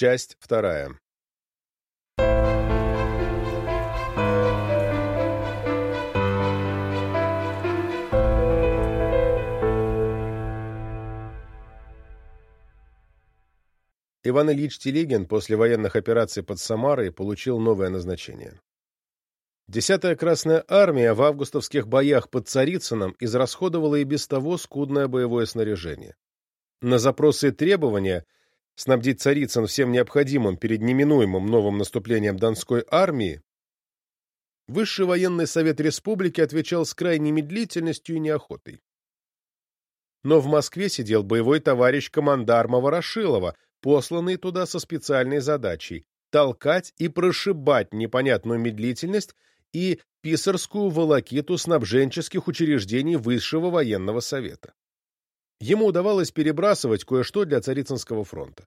Часть вторая. Иван Ильич Телегин после военных операций под Самарой получил новое назначение. Десятая Красная Армия в августовских боях под Царицыном израсходовала и без того скудное боевое снаряжение. На запросы и требования снабдить Царицын всем необходимым перед неминуемым новым наступлением Донской армии Высший военный совет республики отвечал с крайней медлительностью и неохотой. Но в Москве сидел боевой товарищ командарма Ворошилова, посланный туда со специальной задачей – толкать и прошибать непонятную медлительность и писарскую волокиту снабженческих учреждений Высшего военного совета. Ему удавалось перебрасывать кое-что для Царицынского фронта.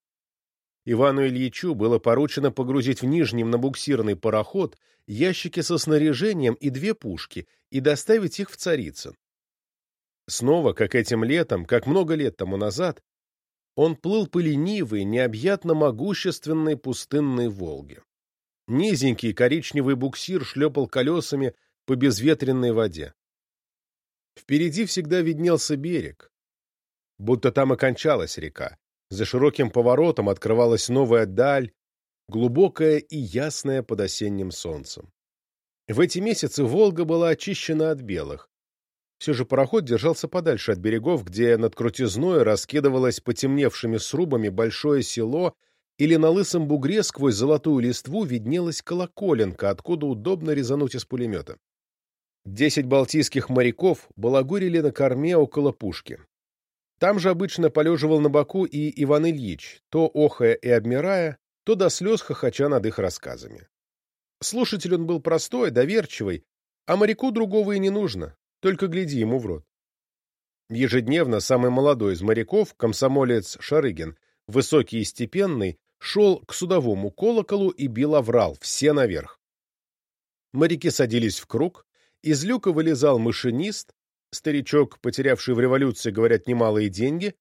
Ивану Ильичу было поручено погрузить в Нижнем на буксирный пароход ящики со снаряжением и две пушки и доставить их в Царицын. Снова, как этим летом, как много лет тому назад, он плыл по ленивой, необъятно могущественной пустынной Волге. Низенький коричневый буксир шлепал колесами по безветренной воде. Впереди всегда виднелся берег, будто там и кончалась река. За широким поворотом открывалась новая даль, глубокая и ясная под осенним солнцем. В эти месяцы Волга была очищена от белых. Все же пароход держался подальше от берегов, где над крутизной раскидывалось потемневшими срубами большое село или на лысом бугре сквозь золотую листву виднелась колоколенка, откуда удобно резануть из пулемета. Десять балтийских моряков балагурили на корме около пушки. Там же обычно полеживал на боку и Иван Ильич, то охая и обмирая, то до слез хохоча над их рассказами. Слушатель он был простой, доверчивый, а моряку другого и не нужно, только гляди ему в рот. Ежедневно самый молодой из моряков, комсомолец Шарыгин, высокий и степенный, шел к судовому колоколу и бил оврал, все наверх. Моряки садились в круг, из люка вылезал машинист, старичок, потерявший в революции, говорят, немалые деньги,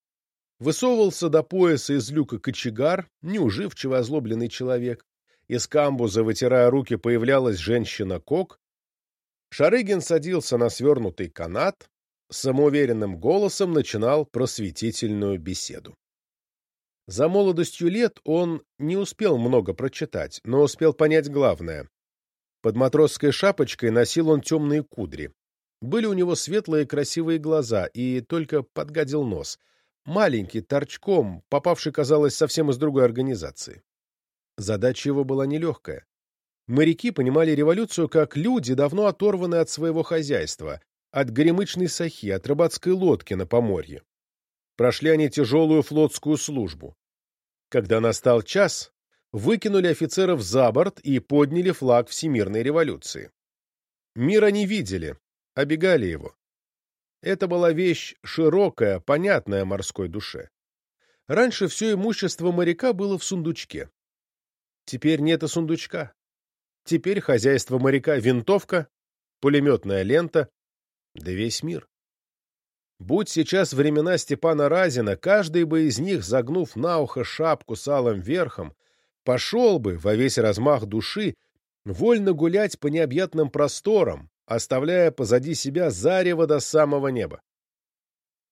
высовывался до пояса из люка кочегар, неуживчиво озлобленный человек, из камбуза, вытирая руки, появлялась женщина-кок, Шарыгин садился на свернутый канат, самоуверенным голосом начинал просветительную беседу. За молодостью лет он не успел много прочитать, но успел понять главное. Под матросской шапочкой носил он темные кудри. Были у него светлые красивые глаза и только подгадил нос. Маленький, торчком, попавший, казалось, совсем из другой организации. Задача его была нелегкая. Моряки понимали революцию как люди, давно оторванные от своего хозяйства, от горемычной сахи, от рыбацкой лодки на поморье. Прошли они тяжелую флотскую службу. Когда настал час, выкинули офицеров за борт и подняли флаг Всемирной революции. Мир они видели, обегали его. Это была вещь широкая, понятная морской душе. Раньше все имущество моряка было в сундучке. Теперь нет и сундучка. Теперь хозяйство моряка — винтовка, пулеметная лента, да весь мир. Будь сейчас времена Степана Разина, каждый бы из них, загнув на ухо шапку с алым верхом, пошел бы во весь размах души вольно гулять по необъятным просторам, оставляя позади себя зарево до самого неба.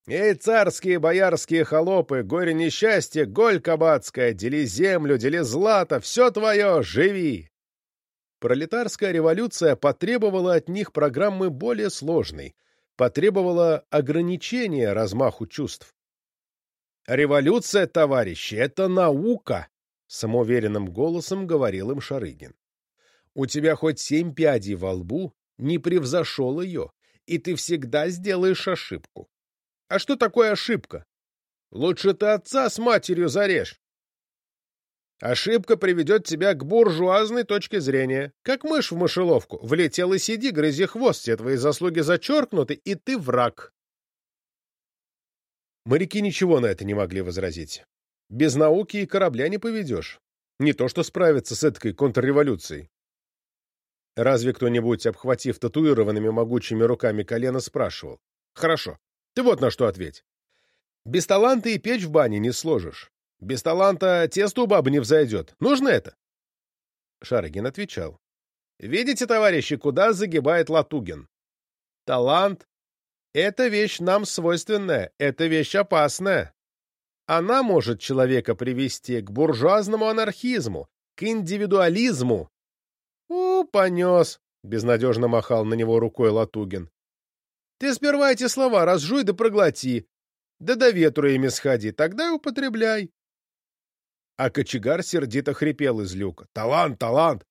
«Эй, царские боярские холопы, горе несчастье, голь кабацкая, дели землю, дели злато, все твое, живи!» Пролетарская революция потребовала от них программы более сложной — потребовала ограничения размаху чувств. «Революция, товарищи, это наука!» — самоуверенным голосом говорил им Шарыгин. «У тебя хоть семь пядей во лбу, не превзошел ее, и ты всегда сделаешь ошибку. А что такое ошибка? Лучше ты отца с матерью зарежь. Ошибка приведет тебя к буржуазной точке зрения. Как мышь в мышеловку. Влетел и сиди, грызи хвост, все твои заслуги зачеркнуты, и ты враг. Моряки ничего на это не могли возразить. Без науки и корабля не поведешь. Не то что справиться с этой контрреволюцией. Разве кто-нибудь, обхватив татуированными могучими руками колено, спрашивал? Хорошо, ты вот на что ответь. Без таланта и печь в бане не сложишь. Без таланта тесто у бабы не взойдет. Нужно это?» Шарыгин отвечал. «Видите, товарищи, куда загибает Латугин? Талант — это вещь нам свойственная, это вещь опасная. Она может человека привести к буржуазному анархизму, к индивидуализму. «У, понес!» — безнадежно махал на него рукой Латугин. «Ты сперва эти слова разжуй да проглоти, да до ветру ими сходи, тогда и употребляй». А кочегар сердито хрипел из люка. «Талант, талант!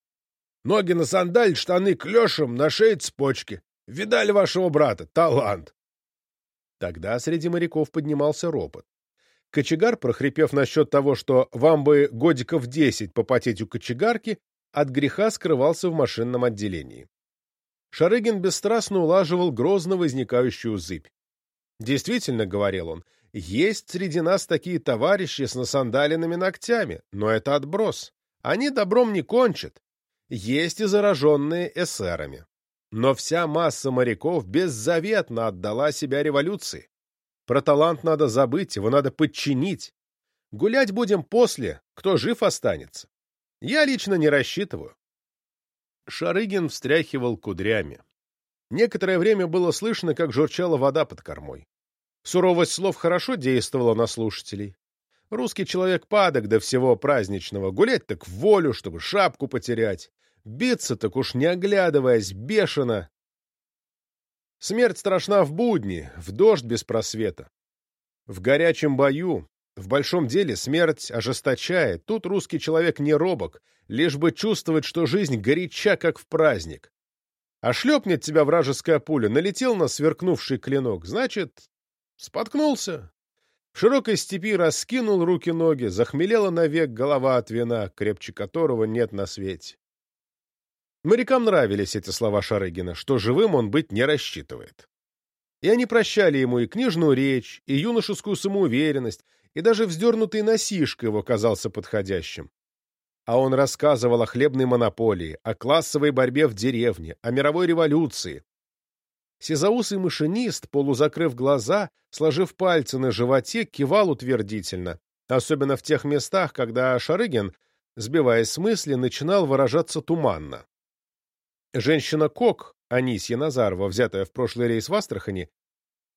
Ноги на сандаль, штаны клешем, на шее цепочки. Видали вашего брата? Талант!» Тогда среди моряков поднимался ропот. Кочегар, прохрипев насчет того, что вам бы годиков десять попотеть у кочегарки, от греха скрывался в машинном отделении. Шарыгин бесстрастно улаживал грозно возникающую зыбь. Действительно, — говорил он, — есть среди нас такие товарищи с насандаленными ногтями, но это отброс. Они добром не кончат. Есть и зараженные эсерами. Но вся масса моряков беззаветно отдала себя революции. Про талант надо забыть, его надо подчинить. Гулять будем после, кто жив останется. Я лично не рассчитываю. Шарыгин встряхивал кудрями. Некоторое время было слышно, как журчала вода под кормой. Суровость слов хорошо действовала на слушателей. Русский человек падок до всего праздничного, гулять так в волю, чтобы шапку потерять, биться так уж не оглядываясь, бешено, Смерть страшна в будни, в дождь без просвета. В горячем бою, в большом деле смерть ожесточает, тут русский человек не робок, лишь бы чувствовать, что жизнь горяча, как в праздник. А шлепнет тебя вражеская пуля, налетел на сверкнувший клинок, значит, споткнулся. В широкой степи раскинул руки-ноги, захмелела навек голова от вина, крепче которого нет на свете. Морякам нравились эти слова Шарыгина, что живым он быть не рассчитывает. И они прощали ему и книжную речь, и юношескую самоуверенность, и даже вздернутый носишка его казался подходящим. А он рассказывал о хлебной монополии, о классовой борьбе в деревне, о мировой революции. Сизаусый машинист, полузакрыв глаза, сложив пальцы на животе, кивал утвердительно, особенно в тех местах, когда Шарыгин, сбиваясь с мысли, начинал выражаться туманно. Женщина-кок, Анисья Назарова, взятая в прошлый рейс в Астрахани,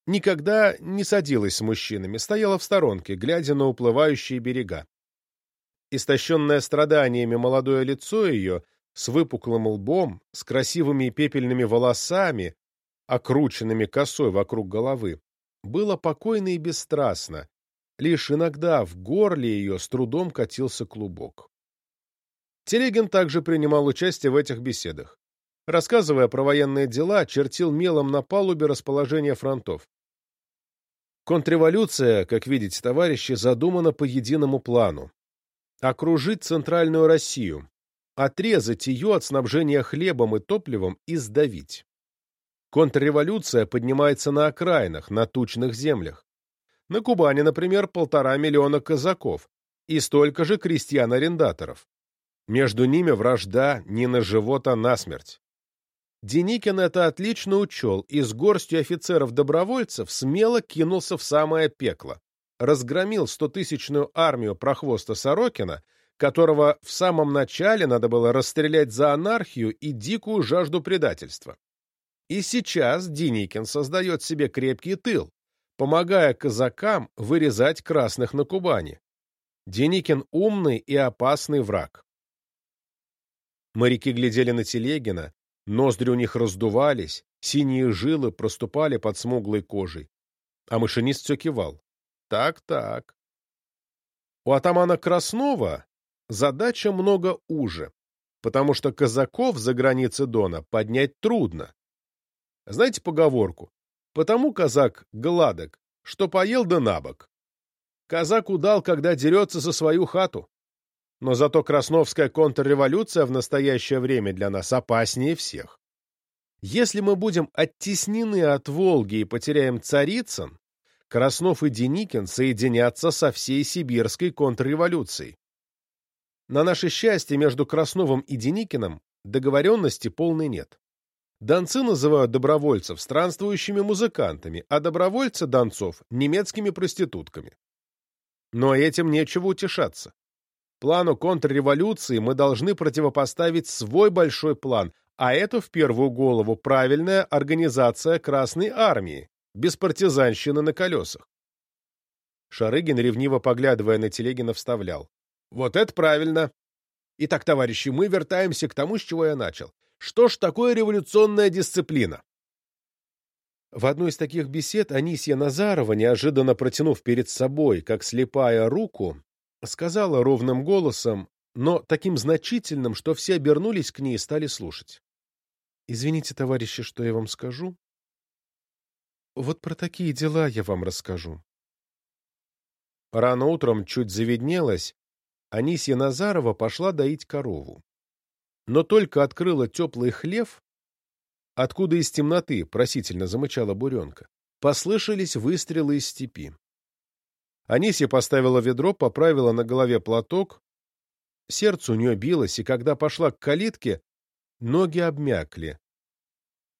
никогда не садилась с мужчинами, стояла в сторонке, глядя на уплывающие берега. Истощенное страданиями молодое лицо ее, с выпуклым лбом, с красивыми пепельными волосами, окрученными косой вокруг головы, было покойно и бесстрастно, лишь иногда в горле ее с трудом катился клубок. Телегин также принимал участие в этих беседах рассказывая про военные дела, чертил мелом на палубе расположение фронтов. Контрреволюция, как видите, товарищи, задумана по единому плану. Окружить центральную Россию, отрезать ее от снабжения хлебом и топливом и сдавить. Контрреволюция поднимается на окраинах, на тучных землях. На Кубани, например, полтора миллиона казаков и столько же крестьян-арендаторов. Между ними вражда не на живот, а на смерть. Деникин это отлично учел и с горстью офицеров-добровольцев смело кинулся в самое пекло. Разгромил стотысячную армию прохвоста Сорокина, которого в самом начале надо было расстрелять за анархию и дикую жажду предательства. И сейчас Деникин создает себе крепкий тыл, помогая казакам вырезать красных на Кубани. Деникин умный и опасный враг. Моряки глядели на Телегина, Ноздри у них раздувались, синие жилы проступали под смуглой кожей. А машинист все кивал. Так-так. У атамана Краснова задача много уже, потому что казаков за границы Дона поднять трудно. Знаете поговорку? Потому казак гладок, что поел да набок. Казак удал, когда дерется за свою хату но зато Красновская контрреволюция в настоящее время для нас опаснее всех. Если мы будем оттеснены от Волги и потеряем Царицын, Краснов и Деникин соединятся со всей сибирской контрреволюцией. На наше счастье, между Красновым и Деникиным договоренности полной нет. Донцы называют добровольцев странствующими музыкантами, а добровольцы донцов – немецкими проститутками. Но этим нечего утешаться. Плану контрреволюции мы должны противопоставить свой большой план, а это в первую голову правильная организация Красной Армии, без партизанщины на колесах. Шарыгин, ревниво поглядывая на Телегина, вставлял. Вот это правильно. Итак, товарищи, мы вертаемся к тому, с чего я начал. Что ж такое революционная дисциплина? В одной из таких бесед Анисья Назарова, неожиданно протянув перед собой, как слепая руку, сказала ровным голосом, но таким значительным, что все обернулись к ней и стали слушать. «Извините, товарищи, что я вам скажу. Вот про такие дела я вам расскажу». Рано утром чуть заведнелось, Анисья Назарова пошла доить корову. Но только открыла теплый хлев, откуда из темноты просительно замычала буренка. Послышались выстрелы из степи. Анисия поставила ведро, поправила на голове платок. Сердце у нее билось, и когда пошла к калитке, ноги обмякли.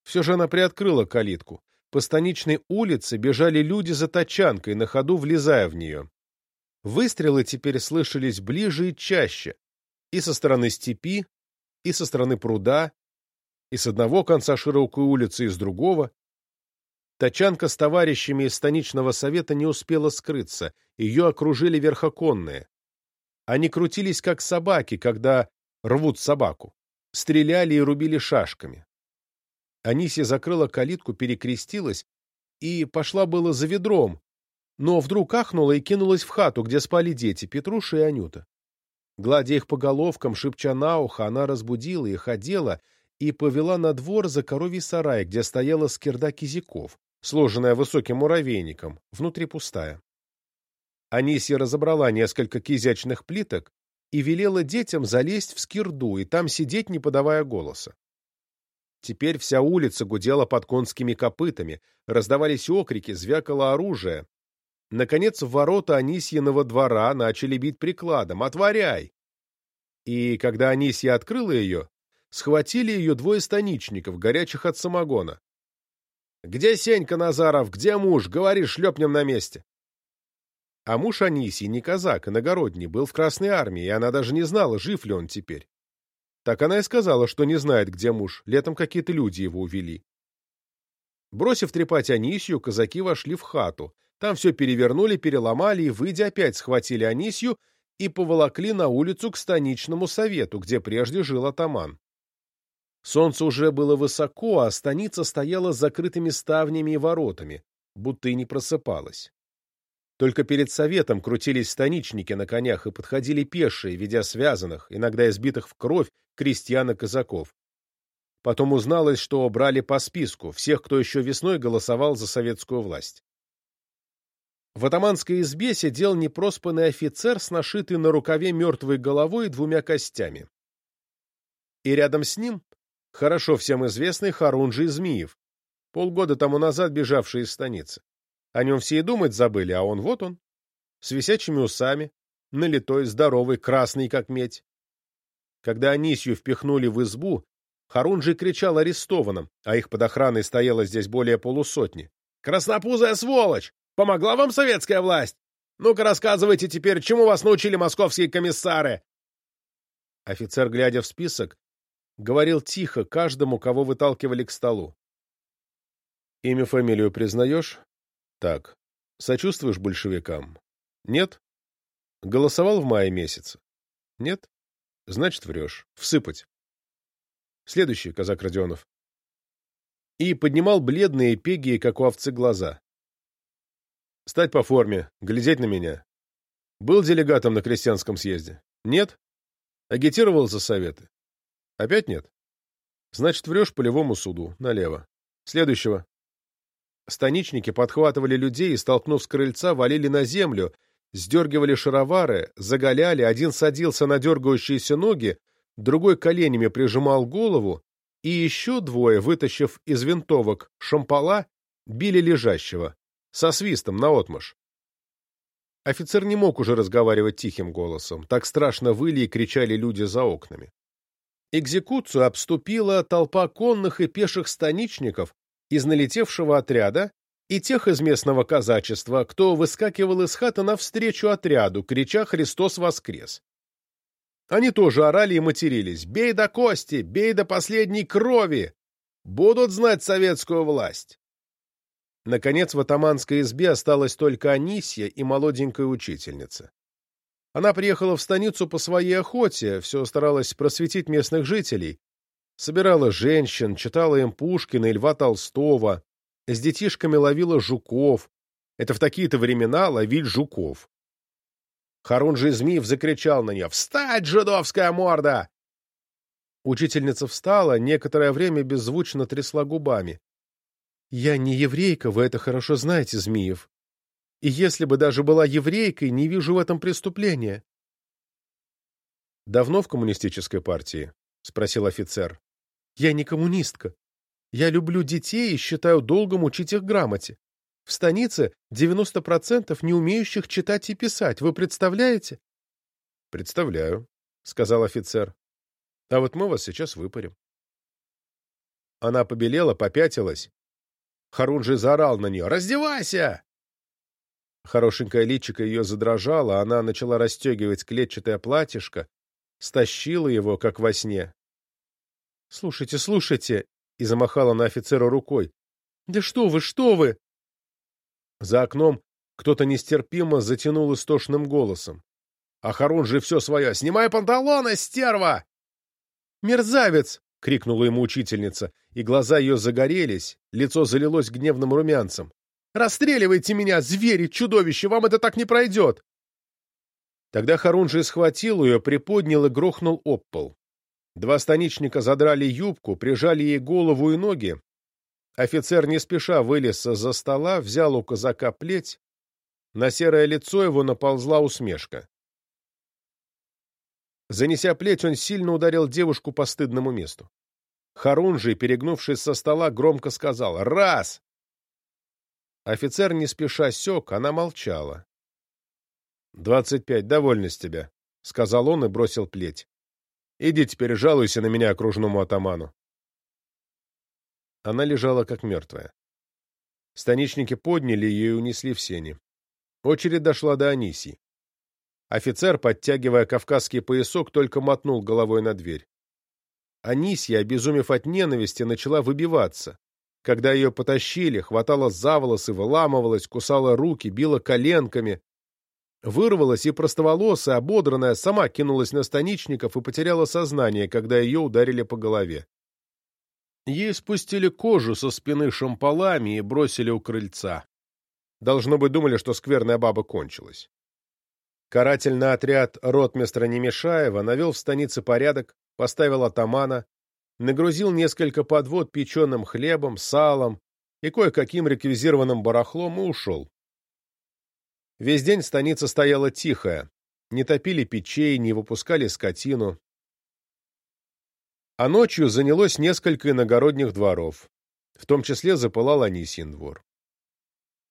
Все же она приоткрыла калитку. По станичной улице бежали люди за тачанкой, на ходу влезая в нее. Выстрелы теперь слышались ближе и чаще, и со стороны степи, и со стороны пруда, и с одного конца широкой улицы, и с другого. Тачанка с товарищами из станичного совета не успела скрыться, ее окружили верхоконные. Они крутились, как собаки, когда рвут собаку. Стреляли и рубили шашками. Анисия закрыла калитку, перекрестилась и пошла было за ведром, но вдруг ахнула и кинулась в хату, где спали дети, Петруша и Анюта. Гладя их по головкам, шепча на ухо, она разбудила их, одела и повела на двор за коровий сарай, где стояла скирда кизиков, сложенная высоким муравейником, внутри пустая. Анисия разобрала несколько кизячных плиток и велела детям залезть в скирду и там сидеть, не подавая голоса. Теперь вся улица гудела под конскими копытами, раздавались окрики, звякало оружие, Наконец, в ворота Анисьиного двора начали бить прикладом. «Отворяй!» И когда Анисья открыла ее, схватили ее двое станичников, горячих от самогона. «Где Сенька Назаров? Где муж? Говори, шлепнем на месте!» А муж Анисии не казак, иногородний, был в Красной армии, и она даже не знала, жив ли он теперь. Так она и сказала, что не знает, где муж, летом какие-то люди его увели. Бросив трепать Анисью, казаки вошли в хату, там все перевернули, переломали и, выйдя, опять схватили Анисью и поволокли на улицу к станичному совету, где прежде жил атаман. Солнце уже было высоко, а станица стояла с закрытыми ставнями и воротами, будто и не просыпалась. Только перед советом крутились станичники на конях и подходили пешие, ведя связанных, иногда избитых в кровь, крестьян и казаков. Потом узналось, что брали по списку всех, кто еще весной голосовал за советскую власть. В атаманской избе сидел непроспанный офицер с нашитой на рукаве мертвой головой и двумя костями. И рядом с ним хорошо всем известный Харунжий Змеев, полгода тому назад бежавший из станицы. О нем все и думать забыли, а он вот он, с висячими усами, налитой, здоровый, красный, как медь. Когда Анисью впихнули в избу, Харунжий кричал арестованным, а их под охраной стояло здесь более полусотни. «Краснопузая сволочь! Помогла вам советская власть? Ну-ка рассказывайте теперь, чему вас научили московские комиссары?» Офицер, глядя в список, говорил тихо каждому, кого выталкивали к столу. «Имя, фамилию признаешь?» «Так. Сочувствуешь большевикам?» «Нет?» «Голосовал в мае месяце?» «Нет?» «Значит, врешь. Всыпать». Следующий, казак Родионов. И поднимал бледные пеги, как у овцы, глаза. Стать по форме, глядеть на меня. Был делегатом на крестьянском съезде? Нет? Агитировал за советы? Опять нет? Значит, врешь полевому суду, налево. Следующего. Станичники подхватывали людей и, столкнув с крыльца, валили на землю, сдергивали шаровары, заголяли, один садился на дергающиеся ноги, другой коленями прижимал голову, и еще двое, вытащив из винтовок шампала, били лежащего со свистом наотмашь. Офицер не мог уже разговаривать тихим голосом, так страшно выли и кричали люди за окнами. Экзекуцию обступила толпа конных и пеших станичников из налетевшего отряда и тех из местного казачества, кто выскакивал из хаты навстречу отряду, крича «Христос воскрес!». Они тоже орали и матерились «Бей до кости! Бей до последней крови! Будут знать советскую власть!». Наконец в атаманской избе осталась только Анисья и молоденькая учительница. Она приехала в станицу по своей охоте, все старалась просветить местных жителей, собирала женщин, читала им Пушкина и Льва Толстого, с детишками ловила жуков. Это в такие-то времена ловить жуков. Харунжий Змиев закричал на нее «Встать, жидовская морда!» Учительница встала, некоторое время беззвучно трясла губами. «Я не еврейка, вы это хорошо знаете, Змиев. И если бы даже была еврейкой, не вижу в этом преступления». «Давно в коммунистической партии?» — спросил офицер. «Я не коммунистка. Я люблю детей и считаю долгом учить их грамоте. В станице 90% не умеющих читать и писать. Вы представляете?» «Представляю», — сказал офицер. «А вот мы вас сейчас выпарим». Она побелела, попятилась, Харунжи заорал на нее «Раздевайся!». Хорошенькое личико ее задрожало, она начала расстегивать клетчатое платьишко, стащила его, как во сне. «Слушайте, слушайте!» — и замахала на офицера рукой. «Да что вы, что вы!» За окном кто-то нестерпимо затянул истошным голосом. А Харунжи все свое «Снимай панталоны, стерва!» «Мерзавец!» — крикнула ему учительница, и глаза ее загорелись, лицо залилось гневным румянцем. «Расстреливайте меня, звери, чудовище! Вам это так не пройдет!» Тогда Харунжи схватил ее, приподнял и грохнул об пол. Два станичника задрали юбку, прижали ей голову и ноги. Офицер не спеша вылез за стола, взял у казака плеть. На серое лицо его наползла усмешка. Занеся плеть, он сильно ударил девушку по стыдному месту. Харунжий, перегнувшись со стола, громко сказал «Раз!». Офицер не спеша сёк, она молчала. «Двадцать пять, довольно с тебя», — сказал он и бросил плеть. «Иди теперь жалуйся на меня окружному атаману». Она лежала как мертвая. Станичники подняли ее и унесли в сени. Очередь дошла до Анисии. Офицер, подтягивая кавказский поясок, только мотнул головой на дверь. Анисья, обезумев от ненависти, начала выбиваться. Когда ее потащили, хватала за волосы, выламывалась, кусала руки, била коленками. Вырвалась и простоволосая, ободранная, сама кинулась на станичников и потеряла сознание, когда ее ударили по голове. Ей спустили кожу со спины шампалами и бросили у крыльца. Должно быть, думали, что скверная баба кончилась. Карательный отряд ротмистра Немешаева навел в станице порядок, поставил атамана, нагрузил несколько подвод печеным хлебом, салом и кое-каким реквизированным барахлом и ушел. Весь день станица стояла тихая, не топили печей, не выпускали скотину. А ночью занялось несколько иногородних дворов, в том числе запылал Анисьин двор.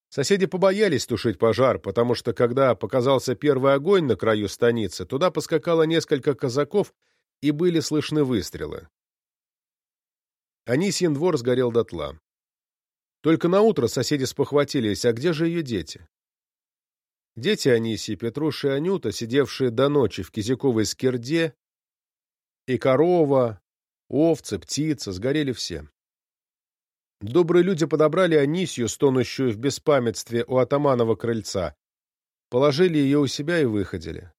Соседи побоялись тушить пожар, потому что, когда показался первый огонь на краю станицы, туда поскакало несколько казаков, и были слышны выстрелы. Анисьин двор сгорел дотла. Только на утро соседи спохватились, а где же ее дети? Дети Анисии, Петруша и Анюта, сидевшие до ночи в кизяковой скирде, и корова, овцы, птица, сгорели все. Добрые люди подобрали Анисью, стонущую в беспамятстве у атаманова крыльца, положили ее у себя и выходили.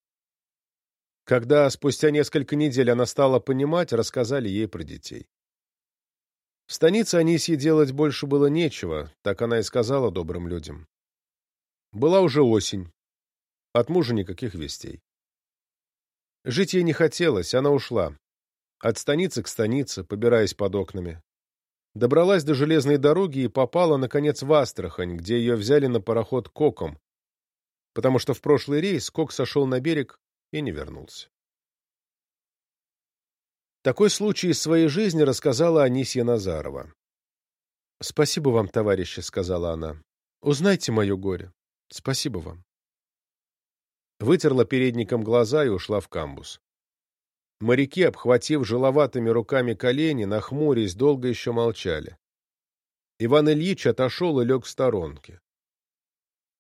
Когда спустя несколько недель она стала понимать, рассказали ей про детей. В станице Анисье делать больше было нечего, так она и сказала добрым людям. Была уже осень. От мужа никаких вестей. Жить ей не хотелось, она ушла. От станицы к станице, побираясь под окнами добралась до железной дороги и попала, наконец, в Астрахань, где ее взяли на пароход Коком, потому что в прошлый рейс Кок сошел на берег и не вернулся. Такой случай из своей жизни рассказала Анисья Назарова. «Спасибо вам, товарищи», — сказала она. «Узнайте мое горе. Спасибо вам». Вытерла передником глаза и ушла в камбус. Моряки, обхватив жиловатыми руками колени, нахмурясь, долго еще молчали. Иван Ильич отошел и лег в сторонке.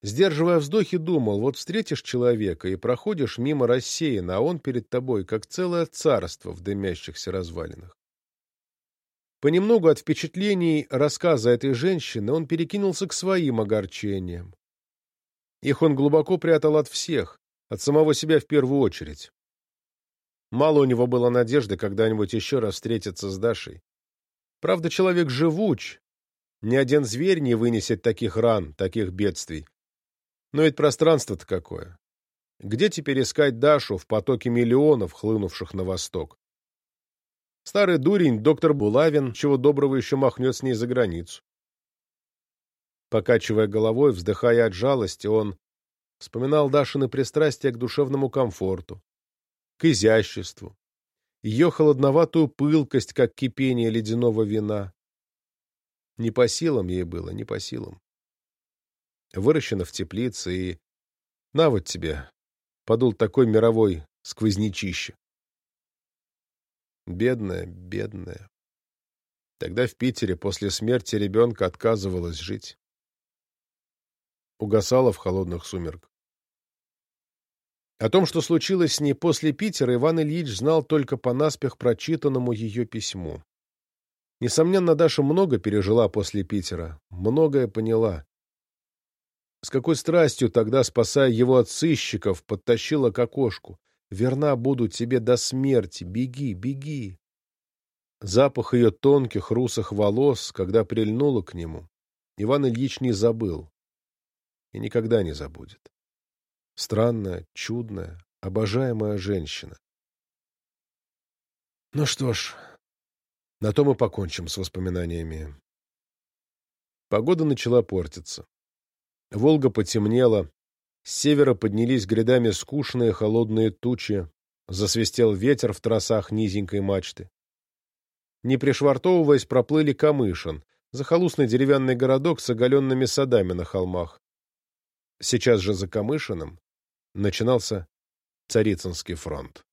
Сдерживая вздохи, думал, вот встретишь человека и проходишь мимо рассеянно, а он перед тобой, как целое царство в дымящихся развалинах. Понемногу от впечатлений рассказа этой женщины он перекинулся к своим огорчениям. Их он глубоко прятал от всех, от самого себя в первую очередь. Мало у него было надежды когда-нибудь еще раз встретиться с Дашей. Правда, человек живуч. Ни один зверь не вынесет таких ран, таких бедствий. Но ведь пространство-то какое. Где теперь искать Дашу в потоке миллионов, хлынувших на восток? Старый дурень, доктор Булавин, чего доброго еще махнет с ней за границу. Покачивая головой, вздыхая от жалости, он вспоминал Дашины пристрастия к душевному комфорту, к изяществу, ее холодноватую пылкость, как кипение ледяного вина. Не по силам ей было, не по силам выращена в теплице, и... На вот тебе, подул такой мировой сквознячище. Бедная, бедная. Тогда в Питере после смерти ребенка отказывалась жить. Угасала в холодных сумерках. О том, что случилось с ней после Питера, Иван Ильич знал только по наспех прочитанному ее письму. Несомненно, Даша много пережила после Питера, многое поняла. С какой страстью тогда, спасая его от сыщиков, подтащила к окошку. «Верна буду тебе до смерти, беги, беги!» Запах ее тонких русых волос, когда прильнула к нему, Иван Ильич не забыл и никогда не забудет. Странная, чудная, обожаемая женщина. Ну что ж, на то мы покончим с воспоминаниями. Погода начала портиться. Волга потемнела, с севера поднялись грядами скучные холодные тучи, засвистел ветер в тросах низенькой мачты. Не пришвартовываясь, проплыли Камышин, захолустный деревянный городок с оголенными садами на холмах. Сейчас же за Камышиным начинался Царицынский фронт.